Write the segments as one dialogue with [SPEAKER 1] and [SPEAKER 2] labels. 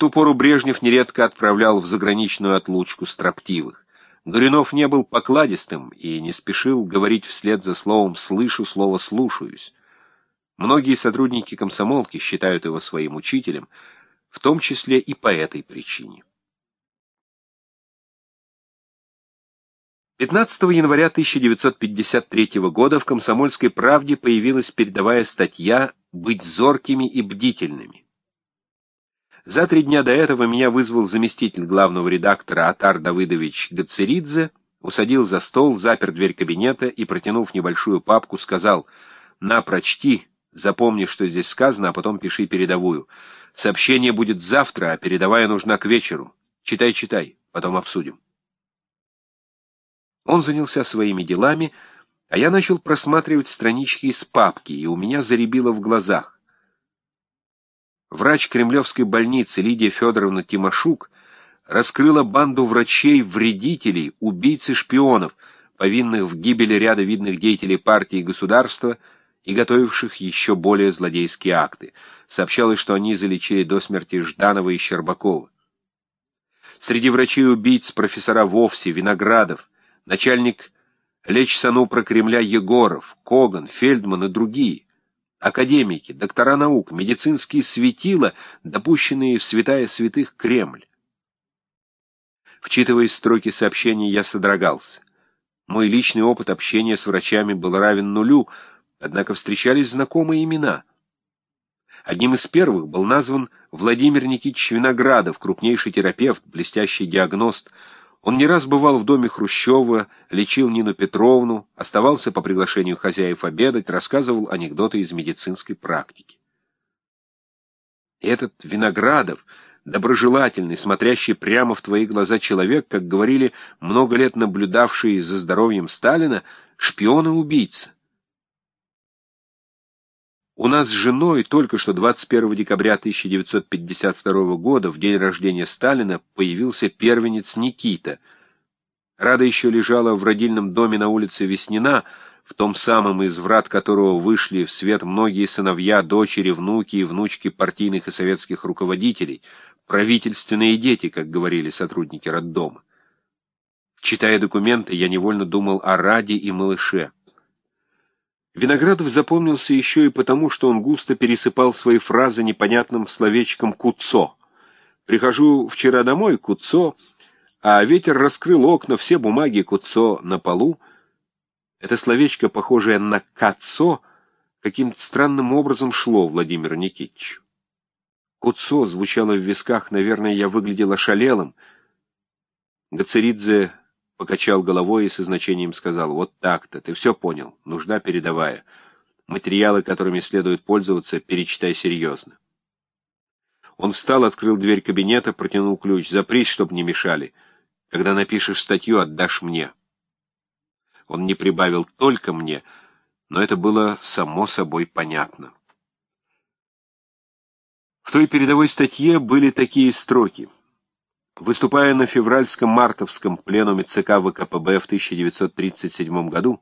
[SPEAKER 1] ту пору Брежнев нередко отправлял в заграничную отлучку строптивых. Горюнов не был покладистым и не спешил говорить вслед за словом «слышу» слово «слушаюсь». Многие сотрудники комсомолки считают его своим учителем, в том числе и по этой причине. 15 января 1953 года в «Комсомольской правде» появилась передовая статья «Быть зоркими и бдительными». За три дня до этого меня вызвал заместитель главного редактора Атар Давыдович Гацеридзе, усадил за стол, запер дверь кабинета и, протянув небольшую папку, сказал «На, прочти, запомни, что здесь сказано, а потом пиши передовую. Сообщение будет завтра, а передовая нужна к вечеру. Читай, читай, потом обсудим». Он занялся своими делами, а я начал просматривать странички из папки, и у меня заребило в глазах. Врач Кремлевской больницы Лидия Федоровна Тимошук раскрыла банду врачей-вредителей, убийц и шпионов, повинных в гибели ряда видных деятелей партии и государства и готовивших еще более злодейские акты. Сообщалось, что они залечили до смерти Жданова и Щербакова. Среди врачей-убийц профессора Вовсе, Виноградов, начальник Лечсанупра Кремля Егоров, Коган, Фельдман и другие, академики, доктора наук, медицинские светила, допущенные в святая святых Кремль. Вчитывая строки сообщений, я содрогался. Мой личный опыт общения с врачами был равен нулю, однако встречались знакомые имена. Одним из первых был назван Владимир Никитич Виноградов, крупнейший терапевт, блестящий диагност, он не раз бывал в доме Хрущева, лечил Нину Петровну, оставался по приглашению хозяев обедать, рассказывал анекдоты из медицинской практики. И этот Виноградов, доброжелательный, смотрящий прямо в твои глаза человек, как говорили много лет наблюдавший за здоровьем Сталина, шпион и убийца. У нас с женой только что 21 декабря 1952 года, в день рождения Сталина, появился первенец Никита. Рада еще лежала в родильном доме на улице Веснина, в том самом, из врат которого вышли в свет многие сыновья, дочери, внуки и внучки партийных и советских руководителей, правительственные дети, как говорили сотрудники роддома. Читая документы, я невольно думал о Раде и малыше. Виноградов запомнился еще и потому, что он густо пересыпал свои фразы непонятным словечком «куцо». «Прихожу вчера домой, куцо», а ветер раскрыл окна, все бумаги куцо на полу. Это словечко, похожее на «кацо», каким-то странным образом шло Владимиру Никитичу. Куцо звучало в висках, наверное, я выглядел ошалелым. Гацеридзе покачал головой и со значением сказал, «Вот так-то, ты все понял, нужна передовая. Материалы, которыми следует пользоваться, перечитай серьезно». Он встал, открыл дверь кабинета, протянул ключ. «Запрись, чтоб не мешали. Когда напишешь статью, отдашь мне». Он не прибавил «только мне», но это было само собой понятно. В той передовой статье были такие строки — Выступая на февральском-мартовском пленуме ЦК ВКПБ в 1937 году,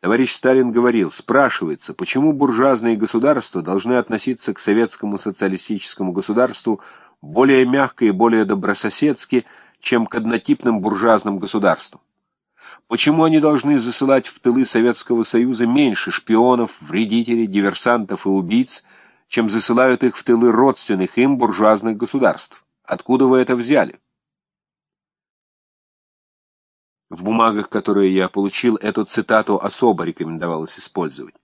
[SPEAKER 1] товарищ Сталин говорил, спрашивается, почему буржуазные государства должны относиться к советскому социалистическому государству более мягко и более добрососедски, чем к однотипным буржуазным государствам? Почему они должны засылать в тылы Советского Союза меньше шпионов, вредителей, диверсантов и убийц, чем засылают их в тылы родственных им буржуазных государств? Откуда вы это взяли? В бумагах, которые я получил, эту цитату особо рекомендовалось использовать.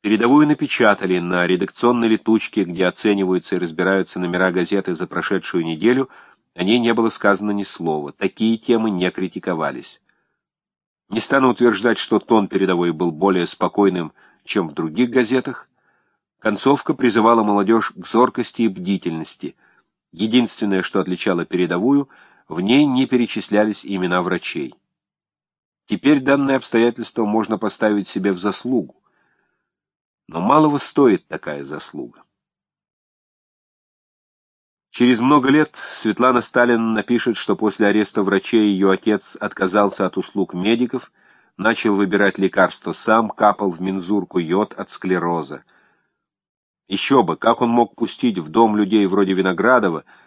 [SPEAKER 1] Передовую напечатали на редакционной летучке, где оцениваются и разбираются номера газеты за прошедшую неделю, о ней не было сказано ни слова. Такие темы не критиковались. Не стану утверждать, что тон передовой был более спокойным, чем в других газетах. Концовка призывала молодежь к зоркости и бдительности – Единственное, что отличало передовую, в ней не перечислялись имена врачей. Теперь данное обстоятельство можно поставить себе в заслугу. Но малого стоит такая заслуга. Через много лет Светлана Сталин напишет, что после ареста врачей ее отец отказался от услуг медиков, начал выбирать лекарства сам, капал в мензурку йод от склероза. Еще бы, как он мог пустить в дом людей вроде Виноградова,